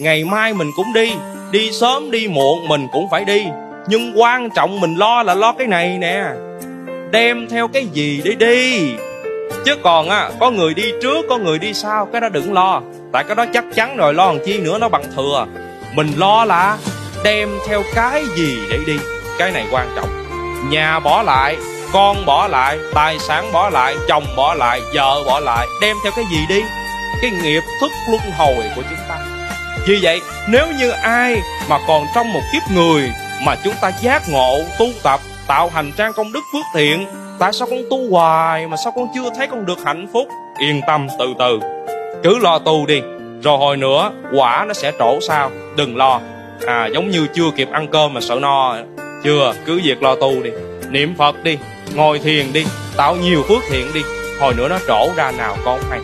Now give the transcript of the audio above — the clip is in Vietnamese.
ngày mai mình cũng đi đi sớm đi muộn mình cũng phải đi. Nhưng quan trọng mình lo là lo cái này nè. Đem theo cái gì để đi? Chứ còn á, có người đi trước, có người đi sau, cái đó đừng lo. Tại cái đó chắc chắn rồi, lo làm chi nữa nó bằng thừa. Mình lo là đem theo cái gì để đi? Cái này quan trọng. Nhà bỏ lại, con bỏ lại, tài sản bỏ lại, chồng bỏ lại, vợ bỏ lại, đem theo cái gì đi? Cái nghiệp thức luân hồi của chúng ta vì vậy, nếu như ai mà còn trong một kiếp người mà chúng ta giác ngộ, tu tập, tạo hành trang công đức phước thiện tại sao con tu hoài mà sao con chưa thấy con được hạnh phúc? Yên tâm từ từ. Cứ lo tu đi, rồi hồi nữa quả nó sẽ trổ sao? Đừng lo. À giống như chưa kịp ăn cơm mà sợ no. Chưa, cứ việc lo tu đi. Niệm phật đi, ngồi thiền đi, tạo nhiều phước thiện đi. Hồi nữa nó trổ ra nào con hay.